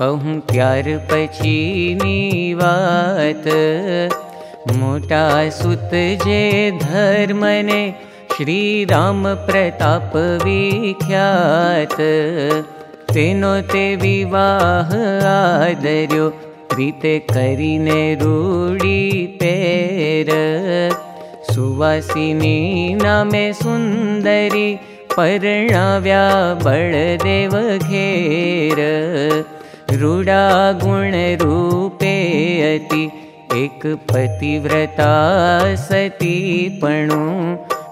साम्भळजो कहूं त्यार पछीनी वात मोटा सुत जे धर्मने श्री राम प्रताप विख्यात। तेनो ते विवाह आदर्यो प्रीते करीने रूडी पेर। सुवासिनी नामे सुन्दरी पर्णाव्या बलदेव रूडा गुणरूपे अति एक पतिव्रता सती पणु।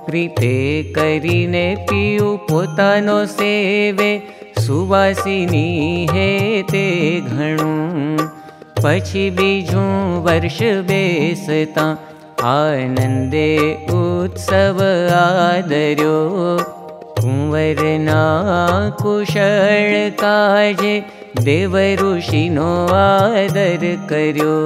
प्रीते करीने पियु पोतानो सेवे सुवासिनी हे ते घणु। पछी बीजू वर्ष बेसता आनन्दे उत्सव आदर्यो। कुंवरना कुशल काजे देव ऋषिनो आदर कर्यो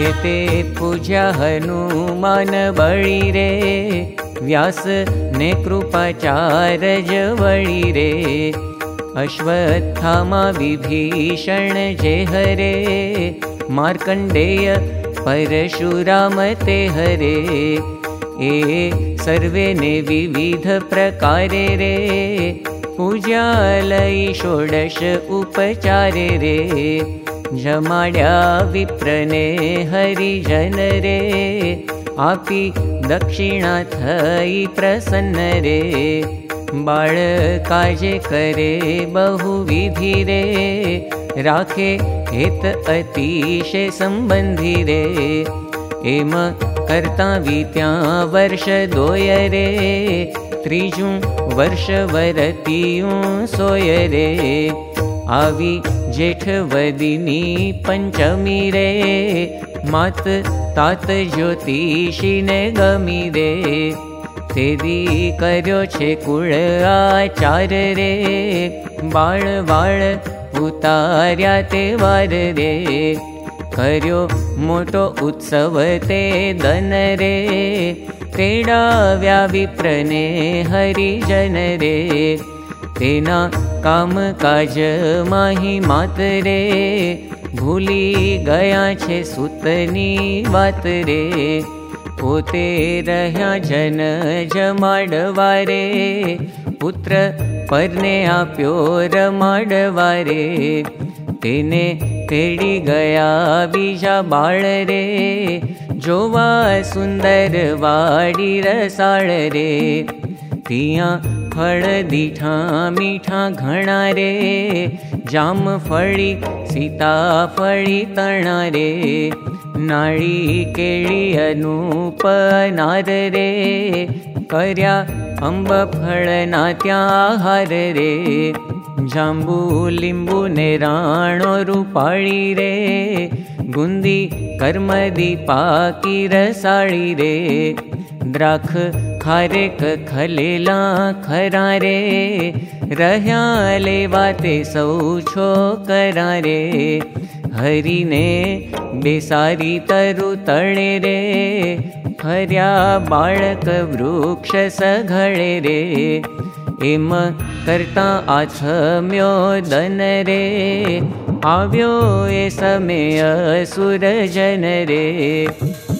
हेते पूजा हनुमान बळी रे व्यास ने कृपाचार जवळी रे। अश्वत्थामा विभीषण जे हरे मार्कण्डेय परशुराम ते हरे। ए सर्वे ने विविध प्रकारे रे पूजालयि षोडश उपचारे रे जमाड्या विप्रने हरिजन रे। आपी दक्षिणा थई प्रसन्न रे। बाळ काजे करे बहुविधि रे। राखे हेत अतिशय एम करता वित्या वर्ष दोय रे। त्रिजू वर्ष वरतियूं सोय रे आवि जेठवदिनी पञ्चमी रे मत तात ज्योतिषीने गमी रे तेदी कर्यो छे कुळ आचार रे बाळ बाळ उतार्या ते वार रे कर्यो मोटो उत्सव ते दन रे तेडाव्या विप्रने हरिजन रे तेना કામ કાજ માહી માત રે ભૂલી ગયા છે સુતની વાત રે પોતે રહ્યા જન જમાડવા રે પુત્ર પરને આપ્યો રમાડવા રે તેને તેડી ગયા બીજા બાળ રે જોવા સુંદર વાડી રસાળ રે ત્યાં फळ दीठा मीठा घणा रे. जामफळी सीताफळी तणा रे. नाळी केळी अनूप नार रे. कर्या अम्ब फळ नात्या तणारे रे. जाम्बु लिम्बु नेराणो रूपाळी रे. गुन्दी कर्मदी पाकी रसाळी रे. द्राक्ष रे हरिने बेसारी तरु तळे रे फर्या बाळक वृक्ष सघळे रे। एम करता आछम्यो दन रे आव्यो ए समय समे सूरजनरे રે આવ્યો એ સમય સુરજન રે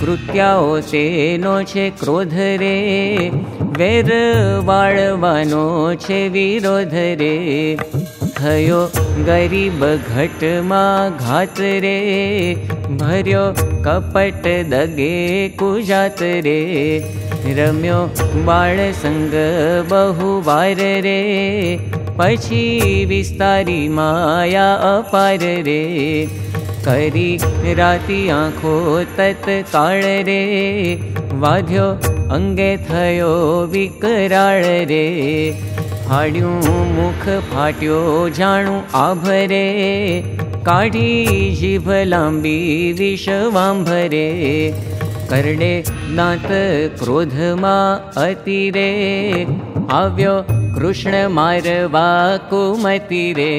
કૃત્યાઓ શેનો છે ક્રોધ રે વેર વાળવાનો છે વિરોધ રે થયો ગરીબ ઘટમાં ઘાત રે ભર્યો કપટ દગે કુજાત રે રમ્યો બાળ સંગ બહુ વાર રે પછી વિસ્તારી માયા અપાર રે करी राति आँखो तत्काळ रे। वाध्यो अंगे थयो विकराळ रे। फाड्यूं मुख फाट्यो जाणू आभरे काढी जीभ लांबी विषवांभरे करडे दांत क्रोधमा अतिरे आव्यो कृष्ण मारवा कुमती रे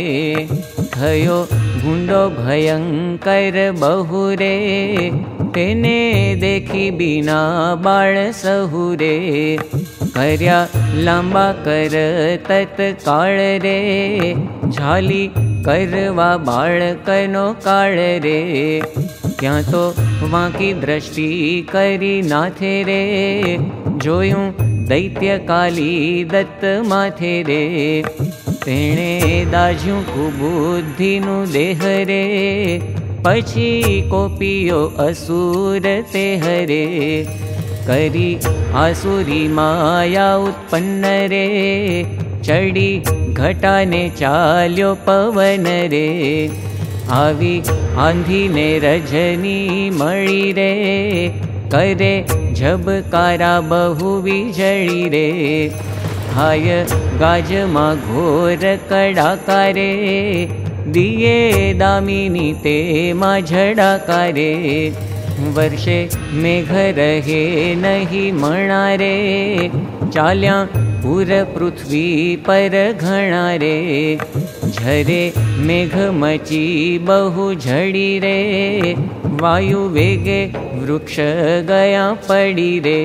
गुंडो भयंकर बहुरे तेने देखी बिना बाळ सहुरे कर्या लांबा कर तत्काळ रे झाली करवा बाळकनो काळ रे क्या तो वाकी दृष्टि करी नाथे रे जोयूं दैत्य काली दत्त माथे तेणे दाज्यूं कुबुद्धिनु देह रे पछी कोपियो असुर ते हरे करी आसुरी माया उत्पन्न रे चढ़ी घटाने चाल्यो पवन रे। आवी आंधी ने रजनी मळी रे करे झबकारा बहु विजळी रे हाय गाज मा घोर कडाका रे दिये दामिनी ते मा झडाका रे वर्षे मेघ मणारे चाल्या पूर पृथ्वी पर घणारे झरे मेघ मची बहु झड़ी रे वायु वेगे वृक्ष गया पड़ी रे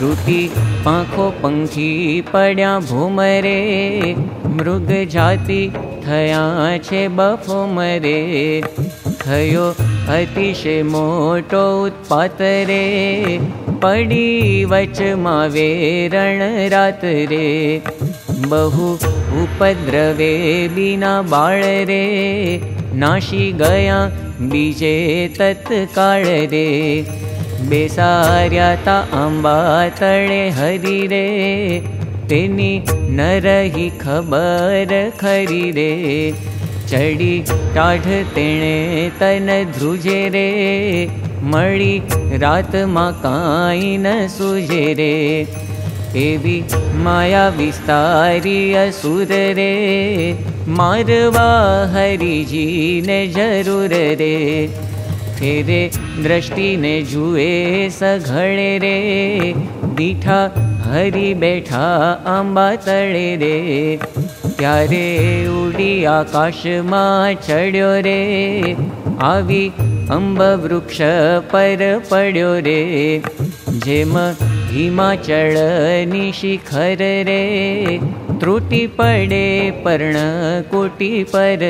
रुटी पाखो पंखी पड्या भूमरे मृग जाति थया छे बफो मरे थयो अतिशय मोटो उत्पात रे पडी वच मावे रण रात रे। बहु उपद्रवे बिना बाळ रे नाशी गया बीजे तत्काळ रे बेसार्या ता आंबा तळे हरी रे तेनी नरही खबर खरी रे चढ़ी टाढ़ तेणे तन ध्रुजे रे मड़ी रात मा काई न सूझे रे। एवी माया विस्तारी असुर रे मारवा हरि जी ने जरूर रे फेरे दृष्टि ने जुए सघड़े रे दीठा हरि बैठा आंबा तड़े रे ત્યારે ઉડી આકાશમાં ચડ્યો રે આવી અંબ વૃક્ષ પર પડ્યો રે જેમ હિમાચળની શિખર રે ત્રુટી પડે પર્ણ કોટી પર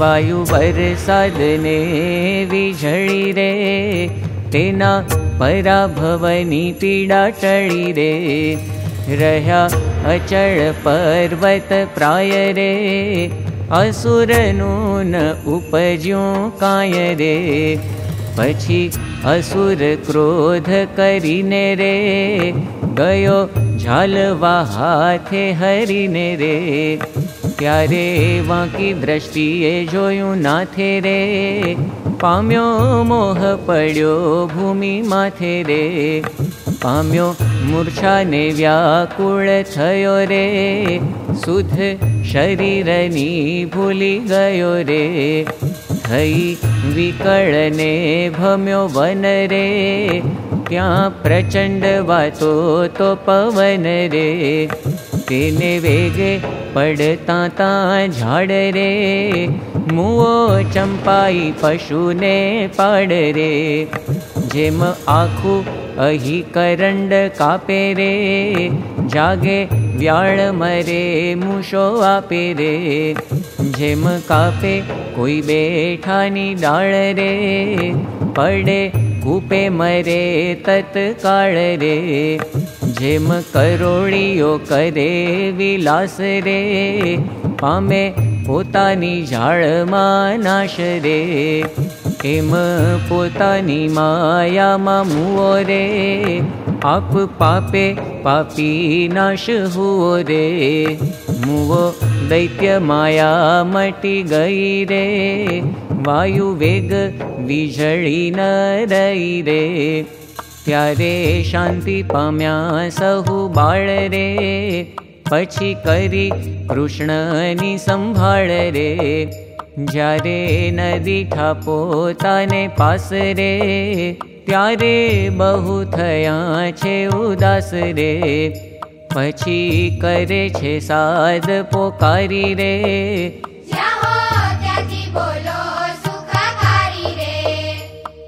વાયુ વરસાદને વીજળી રે તેના પરાભવની પીડા ટળી રે રહ્યા अचल पर्वत प्राय रे असुरनून उपज्यो काय रे पछी असुर क्रोध करीने रे गयो झालवा हाथे हरीने रे ત્યારે વાંકી દ્રષ્ટિએ જોયું નાથે રે પામ્યો મોહ પડ્યો ભૂમિ માથે રે પામ્યો મૂર્છાને વ્યાકુળ થયો રે શુદ્ધ શરીરની ભૂલી ગયો રે થઈ વિકળને ભમ્યો વન રે ત્યાં પ્રચંડ વાતો તો પવન રે તેને વેગે પડતા તા ઝાડ રે મુઓ ચંપાઈ પશુને પાડ રે જેમ આખું અહી કરંડ કાપે રે જાગે વ્યાળ મરે મૂશો આપે રે જેમ કાપે કોઈ બેઠાની ડાળ રે પડે કૂપે મરે તત્કાળ રે જેમ કરોળીઓ કરે વિલાસ રે પામે પોતાની ઝાડમાં નાશ રે એમ પોતાની માયામાં મુઓ રે આપ પાપે પાપી નાશ હુઓ રે મુવો દૈત્ય માયા મટી ગઈ રે વાયુ વેગ વીજળી ન રહી રે ત્યારે શાંતિ પામ્યા સહુ બાળ રે પછી કરી કૃષ્ણની સંભાળ રે જ્યારે નદી ઠાપોતાને પાસ રે ત્યારે બહુ થયા છે ઉદાસ રે પછી કરે છે સાદ પોકારી રે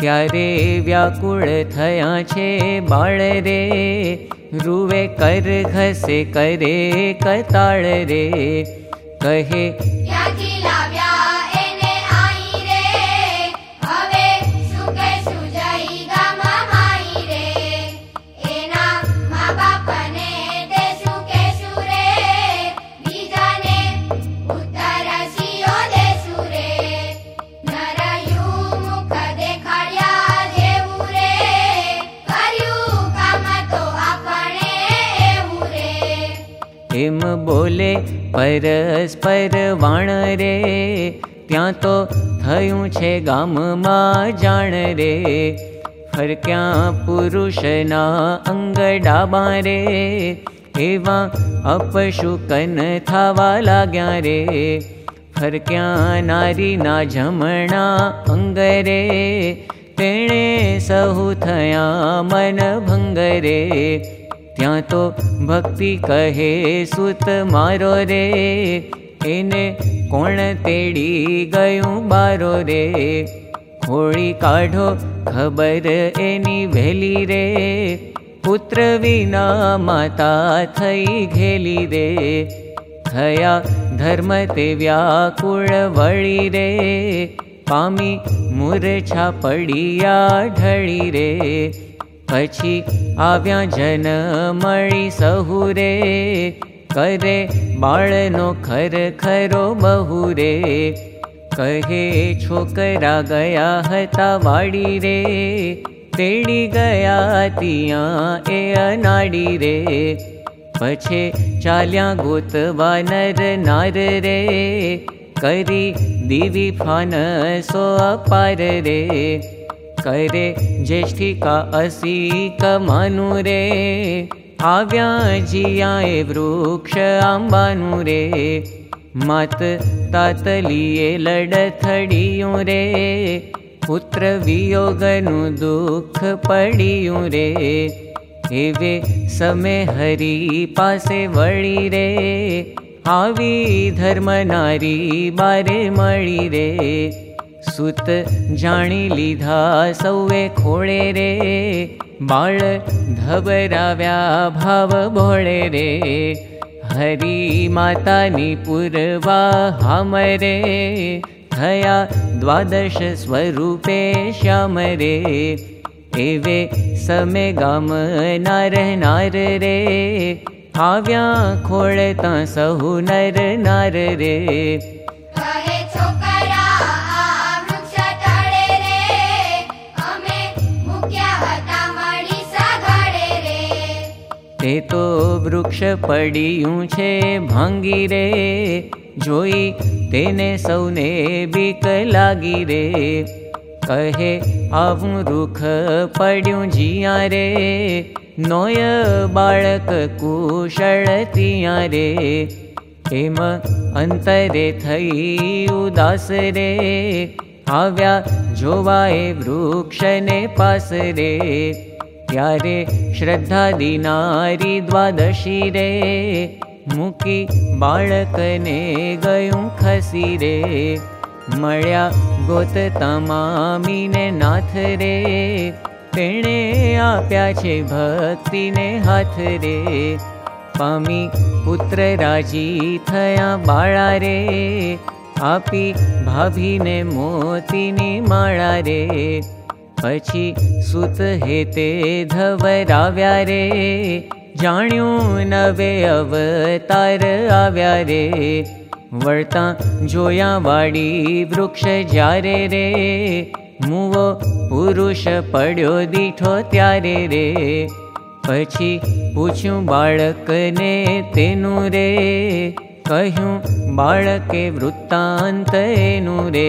त्यारे व्याकुळ थया छे बाळ रे रुवे कर घसे करे कताळ रे कहे બોલે પરસ્પર વાણ રે ત્યાં તો થયું છે ગામમાં જાણ રે ફરક્યાં પુરુષના અંગ ડાબા રે એવા અપશુકન થવા લાગ્યા રે ફરક્યાં નારીના જમણા અંગ રે તેણે સહુ થયા મન ભંગ રે ત્યાં તો ભક્તિ કહે સુત મારો રે એને કોણ તેડી ગયું બારો રે ખોળી કાઢો ખબર એની વહેલી રે પુત્ર વિના માતા થઈ ઘેલી રે થયા ધર્મ તે વ્યાકુળ વળી રે પામી મૂર્છા પડિયા ઢળી રે પછી આવ્યા જન મળી સહુ રે કરે બાળનો ખર ખરો બહુ રે કહે છોકરા ગયા હતા વાડી રે તેડી ગયા ત્યાં એ અનાડી રે પછી ચાલ્યા ગોતવા નર નાર રે કરી દીવી ફાન સો અપાર રે करे आव्या जियाए वृक्ष आंबानु रे पुत्र वियोगनु दुख पडियो रे एवे समे हरि पासे वळी रे आवी धर्म मळी रे सुत जाणी लीधा सौवे खोळे रे बाळ धबराव्या भाव भोळे रे. हरी मातानी पूर्वा हाम रे थया द्वादश स्वरूपे श्याम रे. एवे समे गाम नार नार रे आव्या खोळता सहु नर नार તે તો વૃક્ષ પડ્યું છે ભાંગી રે, જોઈ તેને સૌને બીક લાગી રે. કહે, આવું રૂખ પડ્યું જીયા રે, નોય બાળક કુશળ ત્યાં રે. એમ અંતરે થઈ ઉદાસ રે, આવ્યા જોવાએ વૃક્ષને પાસ રે. रे त्यारे श्रद्धा दिनारी द्वादशी रे मुकी बाळकने गयूं खसी रे मळ्या गोत तमामीने नाथ रे तेणे आप्या छे भक्तिने हाथ रे पामी पुत्र राजी थया बाळा रे आपी भाभीने मोतीनी माळा પછી સુત હેતે ધવરાવ્યા રે જાણ્યું નવે અવતાર આવ્યા રે વળતા જોયા વાડી વૃક્ષ જ્યારે રે મુવો પુરુષ પડ્યો દીઠો ત્યારે રે પછી પૂછ્યું બાળકને તેનું રે કહ્યું બાળકે વૃત્તાંત એનું રે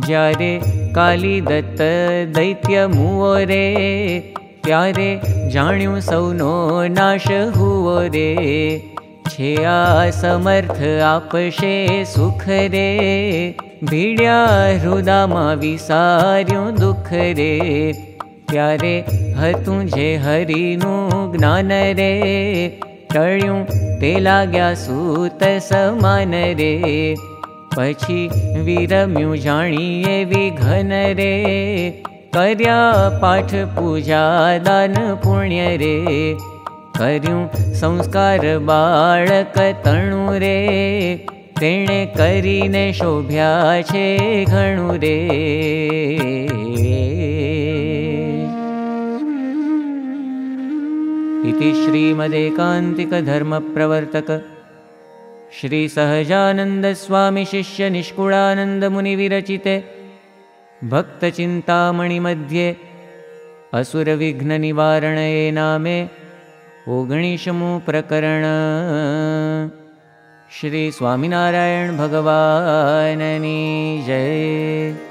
જ્યારે કાલી દત્ત દૈત્ય મુઓ રે ત્યારે જાણ્યું સૌનો નાશ હુવો રે છે આ સમર્થ આપશે સુખ રે ભીડ્યા હૃદામાં વિસાર્યું દુઃખ રે ત્યારે હતું જે હરિનું જ્ઞાન રે ટળ્યું તે લાગ્યા સૂત સમાન રે પછી વિરમ્યું જાણીએ વિઘન રે કર્યા પાઠ પૂજા દાન પુણ્ય રે કર્યું સંસ્કાર બાળક તણું રે તેણે કરીને શોભ્યા છે ઘણું રે इति श्रीमदेकान्तिकधर्मप्रवर्तक श्रीसहजानन्दस्वामिशिष्यनिष्कुळानन्दमुनिविरचिते भक्तचिन्तामणिमध्ये असुरविघ्ननिवारणये नामे ओगणिशमु प्रकरण श्रीस्वामिनारायण भगवाननी जय